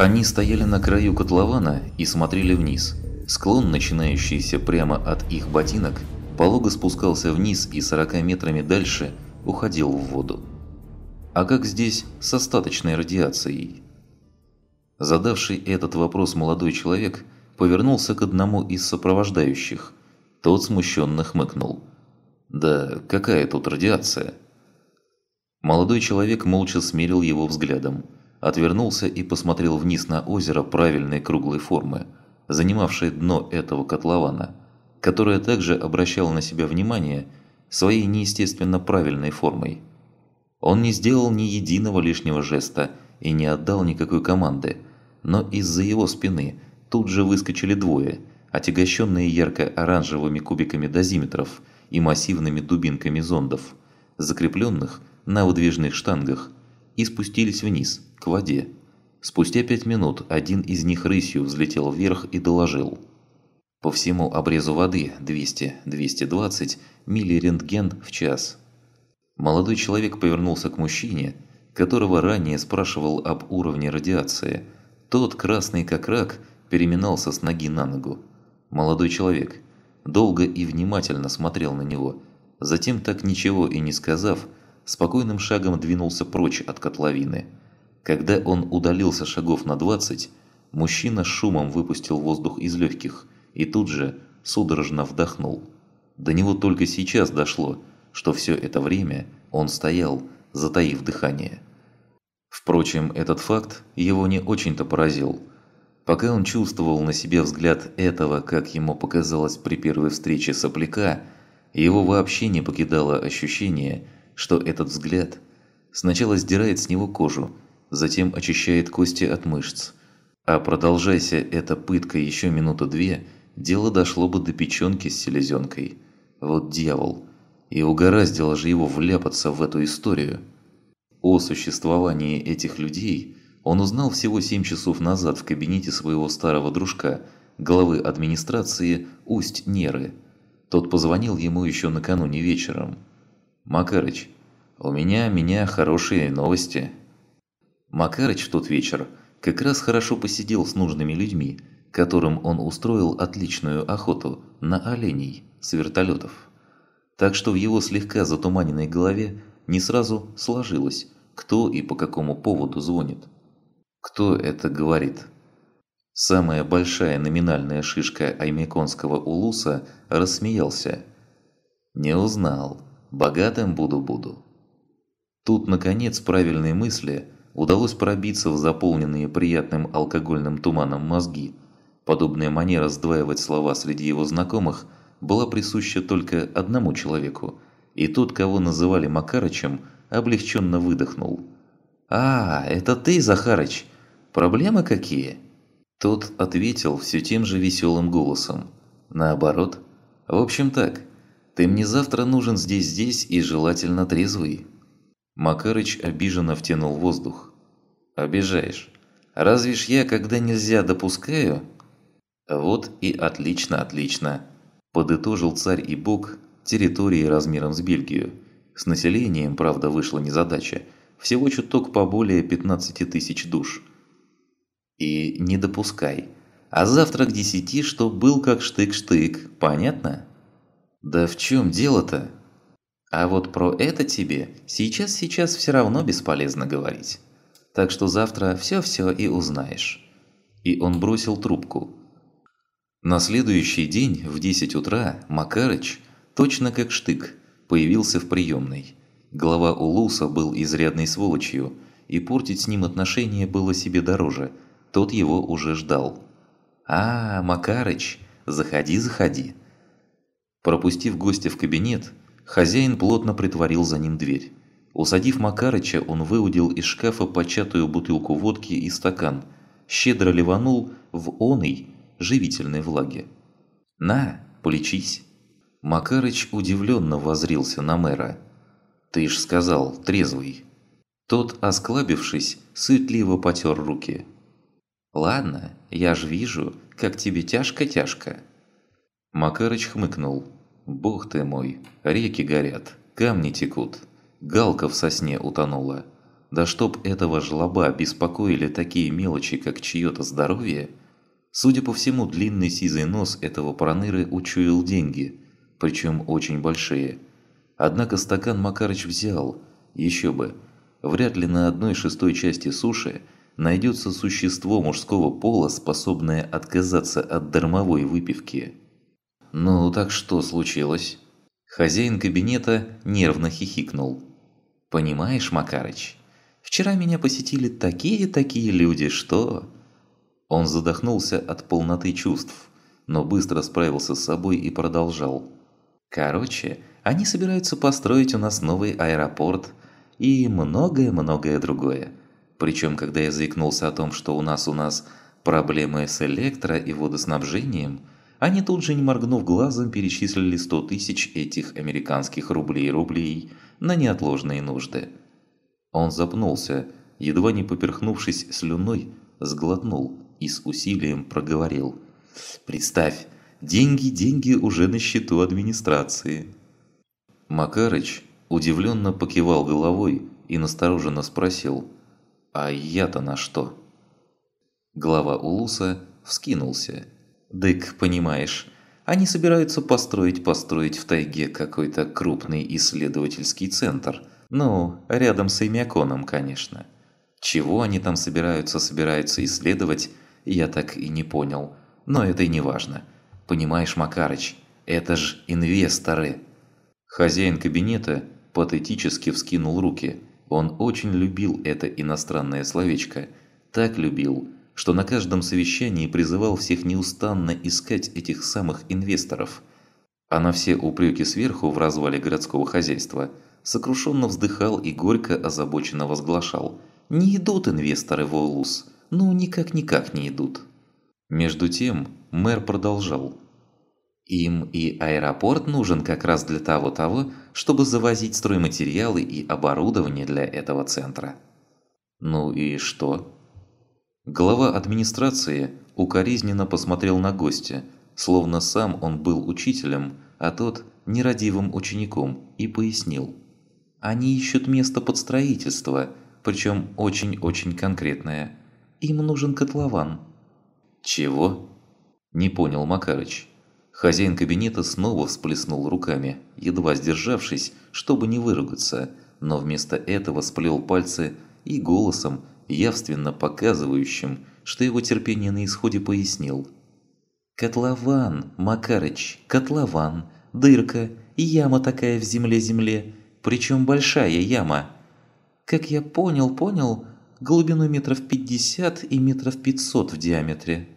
Они стояли на краю котлована и смотрели вниз. Склон, начинающийся прямо от их ботинок, полого спускался вниз и 40 метрами дальше уходил в воду. А как здесь с остаточной радиацией? Задавший этот вопрос молодой человек повернулся к одному из сопровождающих. Тот смущенно хмыкнул. «Да какая тут радиация?» Молодой человек молча смерил его взглядом, отвернулся и посмотрел вниз на озеро правильной круглой формы, занимавшее дно этого котлована, которое также обращало на себя внимание своей неестественно правильной формой. Он не сделал ни единого лишнего жеста и не отдал никакой команды, но из-за его спины тут же выскочили двое, отягощенные ярко-оранжевыми кубиками дозиметров и массивными дубинками зондов, закрепленных на выдвижных штангах, и спустились вниз, к воде. Спустя пять минут один из них рысью взлетел вверх и доложил. По всему обрезу воды 200-220 миллирентген в час. Молодой человек повернулся к мужчине, которого ранее спрашивал об уровне радиации. Тот, красный как рак, переминался с ноги на ногу. Молодой человек долго и внимательно смотрел на него, затем, так ничего и не сказав, спокойным шагом двинулся прочь от котловины. Когда он удалился шагов на 20, мужчина шумом выпустил воздух из легких и тут же судорожно вдохнул. До него только сейчас дошло, что все это время он стоял, затаив дыхание. Впрочем, этот факт его не очень-то поразил. Пока он чувствовал на себе взгляд этого, как ему показалось при первой встрече сопляка, его вообще не покидало ощущение – что этот взгляд сначала сдирает с него кожу, затем очищает кости от мышц. А продолжайся эта пытка еще минуты две, дело дошло бы до печенки с селезенкой. Вот дьявол. И угораздило же его вляпаться в эту историю. О существовании этих людей он узнал всего семь часов назад в кабинете своего старого дружка, главы администрации Усть-Неры. Тот позвонил ему еще накануне вечером. «Макарыч, у меня, меня хорошие новости». Макарыч в тот вечер как раз хорошо посидел с нужными людьми, которым он устроил отличную охоту на оленей с вертолетов. Так что в его слегка затуманенной голове не сразу сложилось, кто и по какому поводу звонит. Кто это говорит? Самая большая номинальная шишка аймеконского улуса рассмеялся. Не узнал. Богатым буду-буду. Тут, наконец, правильной мысли удалось пробиться в заполненные приятным алкогольным туманом мозги. Подобная манера сдваивать слова среди его знакомых была присуща только одному человеку, и тот, кого называли Макарычем, облегченно выдохнул. «А, это ты, Захарыч? Проблемы какие?» Тот ответил все тем же веселым голосом. «Наоборот. В общем так, ты мне завтра нужен здесь-здесь и желательно трезвый». Макарыч обиженно втянул воздух. «Обижаешь. Разве ж я, когда нельзя, допускаю?» «Вот и отлично-отлично», – подытожил царь и бог территории размером с Бельгию. С населением, правда, вышла незадача. Всего чуток по более 15 тысяч душ. И не допускай. А завтра к десяти, что был как штык-штык, понятно? «Да в чем дело-то?» «А вот про это тебе сейчас-сейчас все равно бесполезно говорить. Так что завтра все-все и узнаешь». И он бросил трубку. На следующий день в 10 утра Макарыч, точно как штык, появился в приемной. Глава Улуса был изрядной сволочью, и портить с ним отношения было себе дороже. Тот его уже ждал. «А, Макарыч, заходи, заходи». Пропустив гостя в кабинет, хозяин плотно притворил за ним дверь. Усадив Макарыча, он выудил из шкафа початую бутылку водки и стакан, щедро ливанул в оной живительной влаге. «На, полечись!» Макарыч удивленно возрился на мэра. «Ты ж сказал, трезвый!» Тот, осклабившись, суетливо потер руки. «Ладно, я ж вижу, как тебе тяжко-тяжко!» Макарыч хмыкнул. «Бог ты мой, реки горят, камни текут, галка в сосне утонула. Да чтоб этого жлоба беспокоили такие мелочи, как чье-то здоровье, судя по всему, длинный сизый нос этого проныры учуял деньги, причем очень большие. Однако стакан Макарыч взял, еще бы, вряд ли на одной шестой части суши найдется существо мужского пола, способное отказаться от дармовой выпивки. «Ну, так что случилось?» Хозяин кабинета нервно хихикнул. «Понимаешь, Макарыч, вчера меня посетили такие-такие люди, что...» Он задохнулся от полноты чувств, но быстро справился с собой и продолжал. «Короче, они собираются построить у нас новый аэропорт и многое-многое другое. Причем, когда я заикнулся о том, что у нас у нас проблемы с электро- и водоснабжением, они тут же, не моргнув глазом, перечислили 100 тысяч этих американских рублей-рублей на неотложные нужды. Он запнулся, едва не поперхнувшись слюной, сглотнул и с усилием проговорил. «Представь, деньги, деньги уже на счету администрации». Макарыч удивленно покивал головой и настороженно спросил – а я-то на что? Глава Улуса вскинулся. «Дык, понимаешь, они собираются построить-построить в тайге какой-то крупный исследовательский центр. Ну, рядом с Имяконом, конечно. Чего они там собираются, собираются исследовать, я так и не понял. Но это и не важно. Понимаешь, Макарыч, это ж инвесторы». Хозяин кабинета патетически вскинул руки – он очень любил это иностранное словечко. Так любил, что на каждом совещании призывал всех неустанно искать этих самых инвесторов. А на все упреки сверху в развале городского хозяйства сокрушенно вздыхал и горько озабоченно возглашал «Не идут инвесторы в Олус, ну никак-никак не идут». Между тем мэр продолжал – им и аэропорт нужен как раз для того-того, чтобы завозить стройматериалы и оборудование для этого центра. Ну и что? Глава администрации укоризненно посмотрел на гостя, словно сам он был учителем, а тот нерадивым учеником, и пояснил. Они ищут место под строительство, причем очень-очень конкретное. Им нужен котлован. Чего? Не понял Макарыч. Хозяин кабинета снова всплеснул руками, едва сдержавшись, чтобы не выругаться, но вместо этого сплел пальцы и голосом, явственно показывающим, что его терпение на исходе пояснил. «Котлован, Макарыч, котлован, дырка, яма такая в земле-земле, причем большая яма. Как я понял, понял, глубину метров пятьдесят и метров пятьсот в диаметре».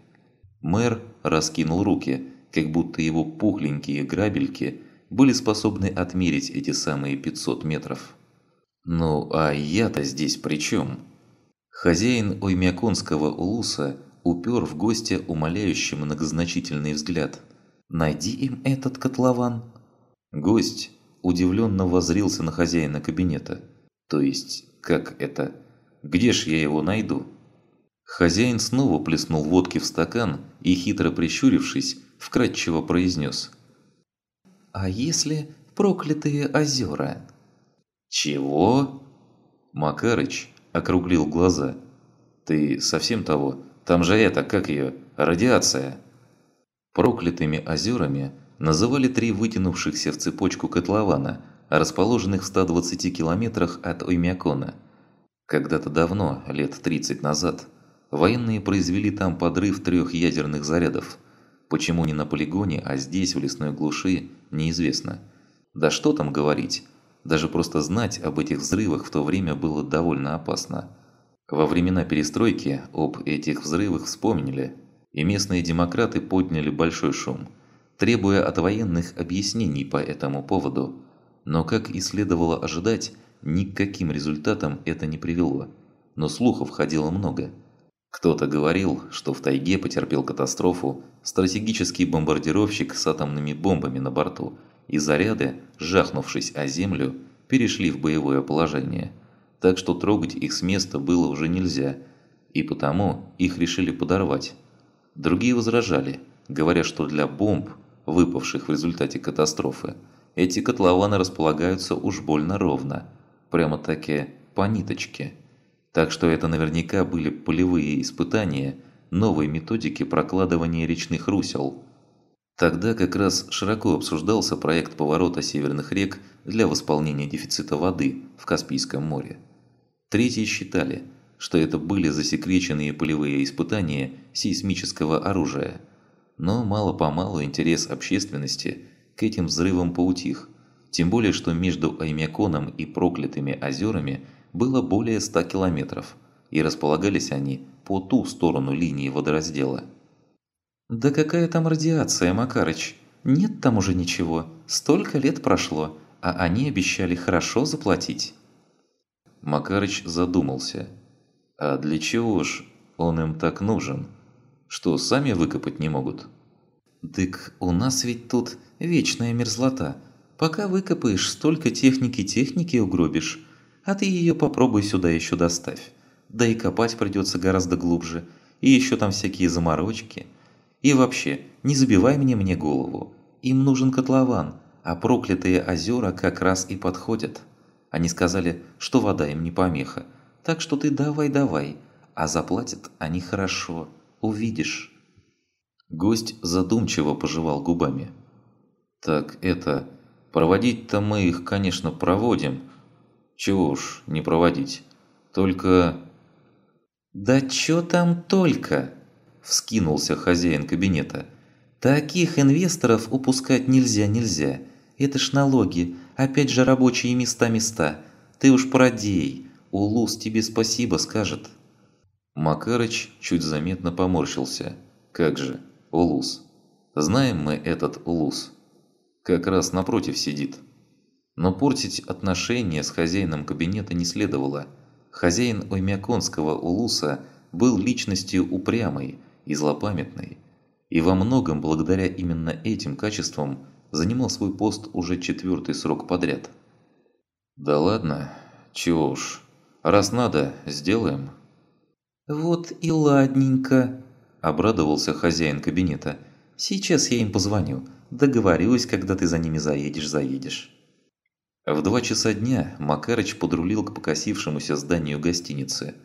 Мэр раскинул руки – как будто его пухленькие грабельки были способны отмерить эти самые 500 метров. Ну а я-то здесь при чем? Хозяин Оймяконского улуса упер в гостя умоляющий многозначительный взгляд. «Найди им этот котлован». Гость удивленно возрился на хозяина кабинета. «То есть, как это? Где ж я его найду?» Хозяин снова плеснул водки в стакан и, хитро прищурившись, вкратчиво произнес. «А если проклятые озера?» «Чего?» Макарыч округлил глаза. «Ты совсем того? Там же это, как ее, радиация!» Проклятыми озерами называли три вытянувшихся в цепочку котлована, расположенных в 120 километрах от Оймякона. Когда-то давно, лет 30 назад, военные произвели там подрыв трех ядерных зарядов – Почему не на полигоне, а здесь, в лесной глуши, неизвестно. Да что там говорить, даже просто знать об этих взрывах в то время было довольно опасно. Во времена перестройки об этих взрывах вспомнили, и местные демократы подняли большой шум, требуя от военных объяснений по этому поводу. Но, как и следовало ожидать, никаким результатом это не привело. Но слухов ходило много – кто-то говорил, что в тайге потерпел катастрофу стратегический бомбардировщик с атомными бомбами на борту, и заряды, жахнувшись о землю, перешли в боевое положение. Так что трогать их с места было уже нельзя, и потому их решили подорвать. Другие возражали, говоря, что для бомб, выпавших в результате катастрофы, эти котлованы располагаются уж больно ровно, прямо-таки по ниточке – Так что это наверняка были полевые испытания новой методики прокладывания речных русел. Тогда как раз широко обсуждался проект поворота северных рек для восполнения дефицита воды в Каспийском море. Третьи считали, что это были засекреченные полевые испытания сейсмического оружия. Но мало-помалу интерес общественности к этим взрывам поутих, тем более что между Аймяконом и проклятыми озерами было более 100 километров, и располагались они по ту сторону линии водораздела. «Да какая там радиация, Макарыч? Нет там уже ничего, столько лет прошло, а они обещали хорошо заплатить». Макарыч задумался – а для чего ж он им так нужен? Что, сами выкопать не могут? «Дык, у нас ведь тут вечная мерзлота. Пока выкопаешь, столько техники-техники угробишь. А ты ее попробуй сюда еще доставь. Да и копать придется гораздо глубже. И еще там всякие заморочки. И вообще, не забивай мне мне голову. Им нужен котлован, а проклятые озера как раз и подходят. Они сказали, что вода им не помеха, так что ты давай-давай, а заплатят они хорошо, увидишь». Гость задумчиво пожевал губами. «Так это... Проводить-то мы их, конечно, проводим. Чего уж не проводить. Только...» «Да чё там только?» – вскинулся хозяин кабинета. «Таких инвесторов упускать нельзя-нельзя. Это ж налоги, опять же рабочие места-места. Ты уж продей, Улус тебе спасибо скажет». Макарыч чуть заметно поморщился. «Как же, Улус. Знаем мы этот Улус. Как раз напротив сидит». Но портить отношения с хозяином кабинета не следовало. Хозяин Оймяконского Улуса был личностью упрямой и злопамятной, и во многом благодаря именно этим качествам занимал свой пост уже четвертый срок подряд. «Да ладно, чего уж, Раз надо, сделаем». «Вот и ладненько», – обрадовался хозяин кабинета. «Сейчас я им позвоню. Договорюсь, когда ты за ними заедешь-заедешь». В два часа дня Макарыч подрулил к покосившемуся зданию гостиницы.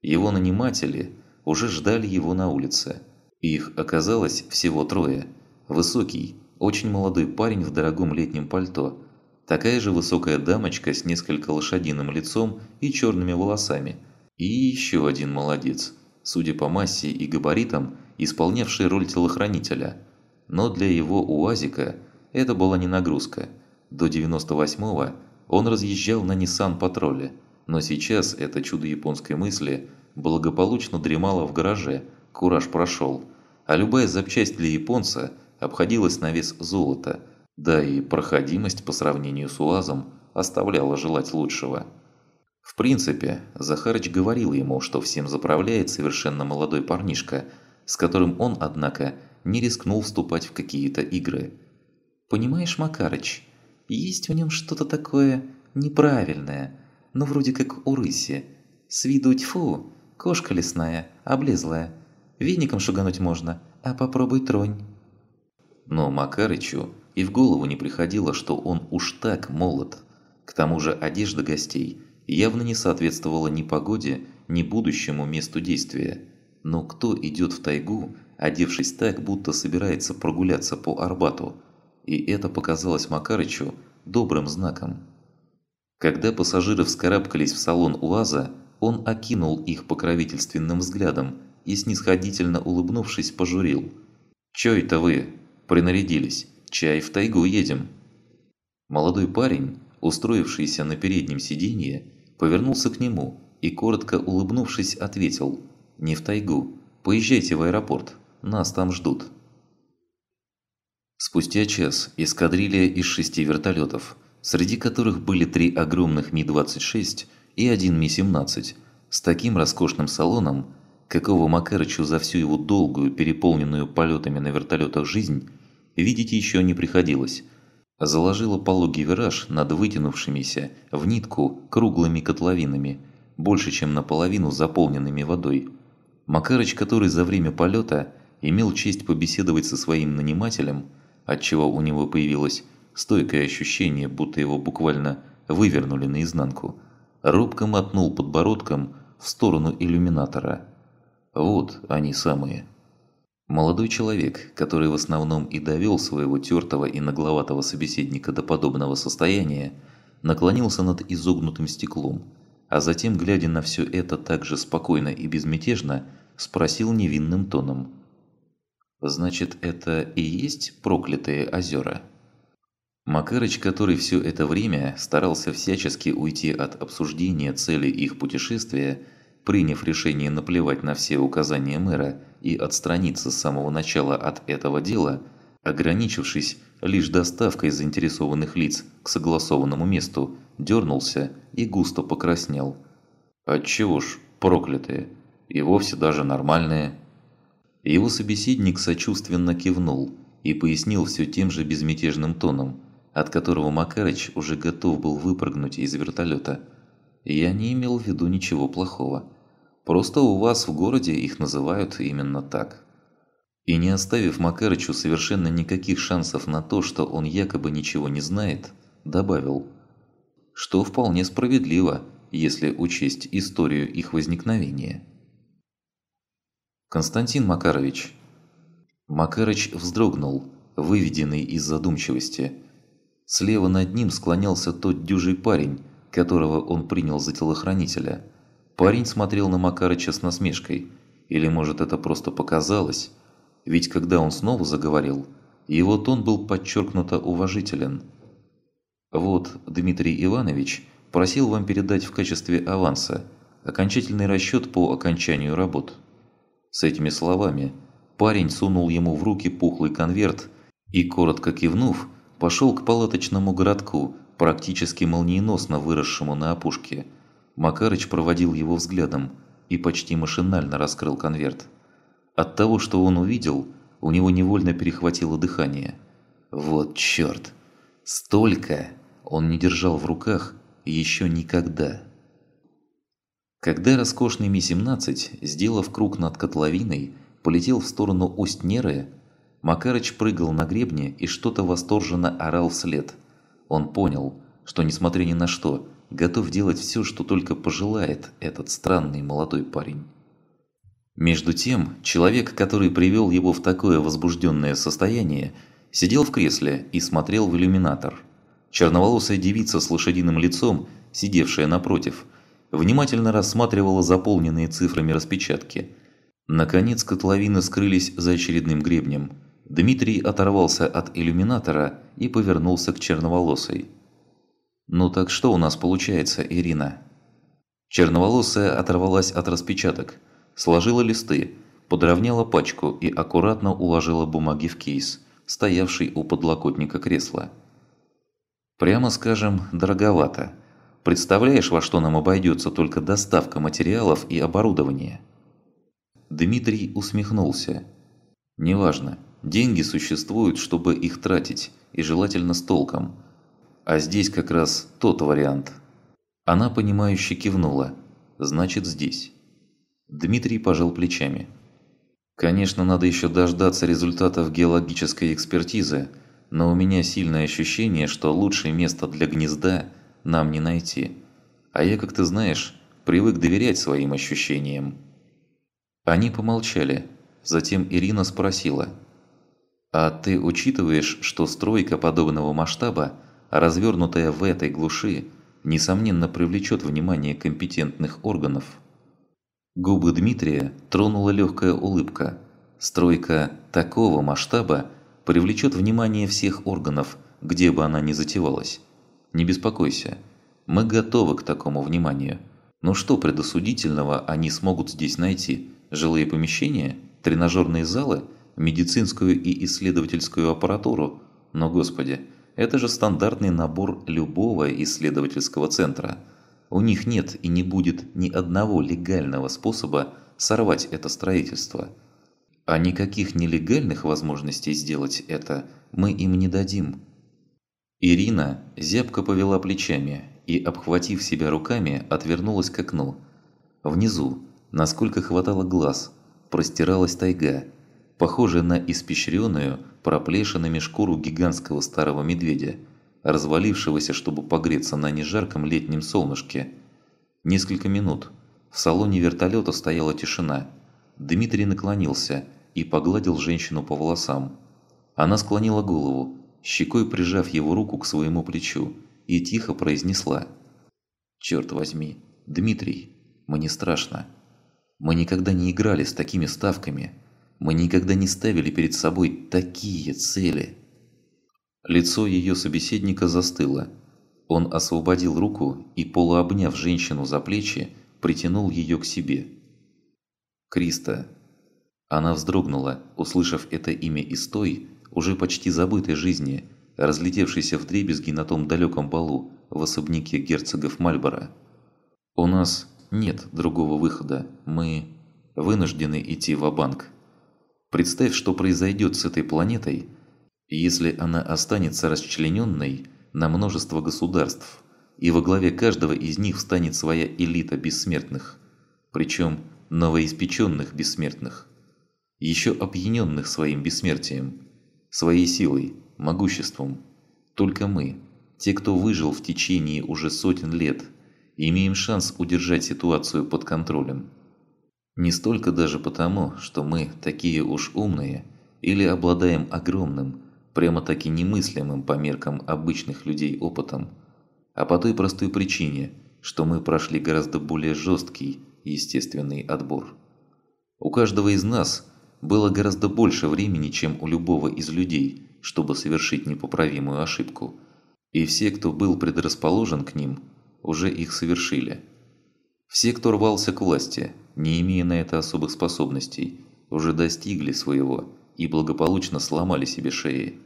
Его наниматели уже ждали его на улице. Их оказалось всего трое. Высокий, очень молодой парень в дорогом летнем пальто – такая же высокая дамочка с несколько лошадиным лицом и черными волосами, и еще один молодец, судя по массе и габаритам, исполнявший роль телохранителя. Но для его УАЗика это была не нагрузка. До 98-го он разъезжал на Nissan Патроле, но сейчас это чудо японской мысли благополучно дремало в гараже, кураж прошел, а любая запчасть для японца обходилась на вес золота – да и проходимость по сравнению с УАЗом оставляла желать лучшего. В принципе, Захарыч говорил ему, что всем заправляет совершенно молодой парнишка, с которым он, однако, не рискнул вступать в какие-то игры. «Понимаешь, Макарыч, есть в нем что-то такое неправильное, ну вроде как у рыси. С виду тьфу, кошка лесная, облезлая. Веником шугануть можно, а попробуй тронь». Но Макарычу и в голову не приходило, что он уж так молод. К тому же одежда гостей явно не соответствовала ни погоде, ни будущему месту действия. Но кто идет в тайгу, одевшись так, будто собирается прогуляться по Арбату? И это показалось Макарычу добрым знаком. Когда пассажиры вскарабкались в салон УАЗа, он окинул их покровительственным взглядом и, снисходительно улыбнувшись, пожурил. «Чё это вы? Принарядились? Чай в тайгу едем». Молодой парень, устроившийся на переднем сиденье, повернулся к нему и, коротко улыбнувшись, ответил «Не в тайгу, поезжайте в аэропорт, нас там ждут». Спустя час эскадрилья из шести вертолетов, среди которых были три огромных Ми-26 и один Ми-17, с таким роскошным салоном, какого Макарычу за всю его долгую, переполненную полетами на вертолетах жизнь – видеть еще не приходилось. Заложила пологий вираж над вытянувшимися в нитку круглыми котловинами, больше чем наполовину заполненными водой. Макарыч, который за время полета имел честь побеседовать со своим нанимателем, отчего у него появилось стойкое ощущение, будто его буквально вывернули наизнанку, робко мотнул подбородком в сторону иллюминатора. Вот они самые. Молодой человек, который в основном и довел своего тертого и нагловатого собеседника до подобного состояния, наклонился над изогнутым стеклом, а затем, глядя на все это так же спокойно и безмятежно, спросил невинным тоном. «Значит, это и есть проклятые озера?» Макарыч, который все это время старался всячески уйти от обсуждения цели их путешествия, приняв решение наплевать на все указания мэра и отстраниться с самого начала от этого дела, ограничившись лишь доставкой заинтересованных лиц к согласованному месту, дернулся и густо покраснел. «Отчего ж, проклятые, и вовсе даже нормальные». Его собеседник сочувственно кивнул и пояснил все тем же безмятежным тоном – от которого Макарыч уже готов был выпрыгнуть из вертолета. Я не имел в виду ничего плохого. Просто у вас в городе их называют именно так. И не оставив Макарычу совершенно никаких шансов на то, что он якобы ничего не знает, добавил, что вполне справедливо, если учесть историю их возникновения. Константин Макарович. Макарыч вздрогнул, выведенный из задумчивости – Слева над ним склонялся тот дюжий парень, которого он принял за телохранителя. Парень смотрел на Макарыча с насмешкой. Или может это просто показалось? Ведь когда он снова заговорил, его тон был подчеркнуто уважителен. «Вот, Дмитрий Иванович просил вам передать в качестве аванса окончательный расчет по окончанию работ». С этими словами парень сунул ему в руки пухлый конверт и, коротко кивнув, пошел к палаточному городку, практически молниеносно выросшему на опушке. Макарыч проводил его взглядом и почти машинально раскрыл конверт. От того, что он увидел, у него невольно перехватило дыхание. Вот черт! Столько он не держал в руках еще никогда. Когда роскошный Ми-17, сделав круг над котловиной, полетел в сторону Усть-Неры, Макарыч прыгал на гребне и что-то восторженно орал вслед. Он понял, что несмотря ни на что, готов делать все, что только пожелает этот странный молодой парень. Между тем, человек, который привел его в такое возбужденное состояние, сидел в кресле и смотрел в иллюминатор. Черноволосая девица с лошадиным лицом, сидевшая напротив, внимательно рассматривала заполненные цифрами распечатки. Наконец котловины скрылись за очередным гребнем – Дмитрий оторвался от иллюминатора и повернулся к черноволосой. «Ну так что у нас получается, Ирина?» Черноволосая оторвалась от распечаток, сложила листы, подровняла пачку и аккуратно уложила бумаги в кейс, стоявший у подлокотника кресла. «Прямо скажем, дороговато. Представляешь, во что нам обойдется только доставка материалов и оборудования?» Дмитрий усмехнулся. «Неважно, Деньги существуют, чтобы их тратить, и желательно с толком. А здесь как раз тот вариант. Она понимающе кивнула. Значит, здесь. Дмитрий пожал плечами. Конечно, надо еще дождаться результатов геологической экспертизы, но у меня сильное ощущение, что лучшее место для гнезда нам не найти. А я, как ты знаешь, привык доверять своим ощущениям. Они помолчали. Затем Ирина спросила – а ты учитываешь, что стройка подобного масштаба, развернутая в этой глуши, несомненно привлечет внимание компетентных органов? Губы Дмитрия тронула легкая улыбка. Стройка такого масштаба привлечет внимание всех органов, где бы она ни затевалась. Не беспокойся, мы готовы к такому вниманию. Но что предосудительного они смогут здесь найти? Жилые помещения? Тренажерные залы? Медицинскую и исследовательскую аппаратуру, но, господи, это же стандартный набор любого исследовательского центра. У них нет и не будет ни одного легального способа сорвать это строительство. А никаких нелегальных возможностей сделать это мы им не дадим. Ирина зябко повела плечами и, обхватив себя руками, отвернулась к окну. Внизу, насколько хватало глаз, простиралась тайга – похожая на испещренную проплешинами шкуру гигантского старого медведя, развалившегося, чтобы погреться на нежарком летнем солнышке. Несколько минут, В салоне вертолета стояла тишина. Дмитрий наклонился и погладил женщину по волосам. Она склонила голову, щекой прижав его руку к своему плечу, и тихо произнесла. «Черт возьми, Дмитрий, мне страшно. Мы никогда не играли с такими ставками. Мы никогда не ставили перед собой такие цели». Лицо ее собеседника застыло. Он освободил руку и, полуобняв женщину за плечи, притянул ее к себе. «Криста». Она вздрогнула, услышав это имя из той, уже почти забытой жизни, разлетевшейся в дребезги на том далеком балу в особняке герцогов Мальборо. «У нас нет другого выхода. Мы вынуждены идти в банк Представь, что произойдет с этой планетой, если она останется расчлененной на множество государств, и во главе каждого из них встанет своя элита бессмертных, причем новоиспеченных бессмертных, еще опьяненных своим бессмертием, своей силой, могуществом. Только мы, те, кто выжил в течение уже сотен лет, имеем шанс удержать ситуацию под контролем. Не столько даже потому, что мы такие уж умные или обладаем огромным, прямо-таки немыслимым по меркам обычных людей опытом, а по той простой причине, что мы прошли гораздо более жесткий естественный отбор. У каждого из нас было гораздо больше времени, чем у любого из людей, чтобы совершить непоправимую ошибку. И все, кто был предрасположен к ним, уже их совершили. Все, кто рвался к власти, не имея на это особых способностей, уже достигли своего и благополучно сломали себе шеи.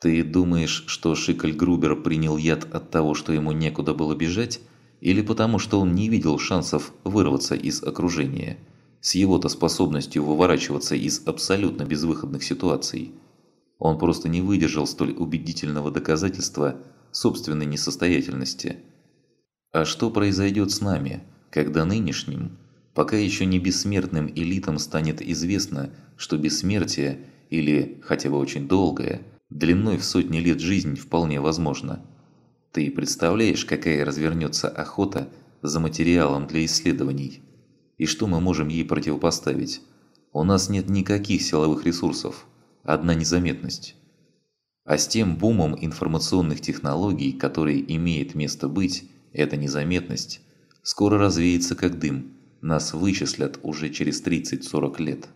Ты думаешь, что Шикль Грубер принял яд от того, что ему некуда было бежать, или потому, что он не видел шансов вырваться из окружения, с его-то способностью выворачиваться из абсолютно безвыходных ситуаций? Он просто не выдержал столь убедительного доказательства собственной несостоятельности. А что произойдет с нами, когда нынешним, пока еще не бессмертным элитам станет известно, что бессмертие, или хотя бы очень долгое, длиной в сотни лет жизнь вполне возможна. Ты представляешь, какая развернется охота за материалом для исследований? И что мы можем ей противопоставить? У нас нет никаких силовых ресурсов, одна незаметность. А с тем бумом информационных технологий, который имеет место быть, эта незаметность, скоро развеется как дым, нас вычислят уже через 30-40 лет.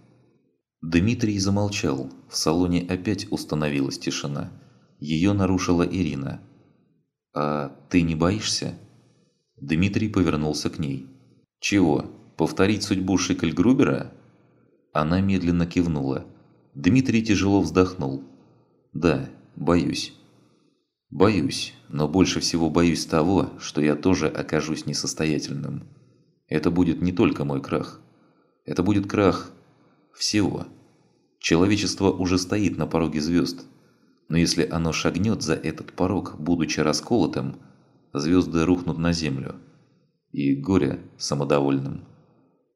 Дмитрий замолчал, в салоне опять установилась тишина. Ее нарушила Ирина. «А ты не боишься?» Дмитрий повернулся к ней. «Чего, повторить судьбу Шикль-Грубера?» Она медленно кивнула. Дмитрий тяжело вздохнул. «Да, боюсь. Боюсь, но больше всего боюсь того, что я тоже окажусь несостоятельным. Это будет не только мой крах. Это будет крах всего. Человечество уже стоит на пороге звезд. Но если оно шагнет за этот порог, будучи расколотым, звезды рухнут на землю. И горе самодовольным.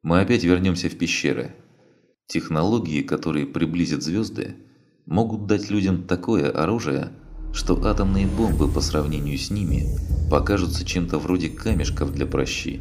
Мы опять вернемся в пещеры. Технологии, которые приблизят звезды, могут дать людям такое оружие, что атомные бомбы по сравнению с ними покажутся чем-то вроде камешков для прощи.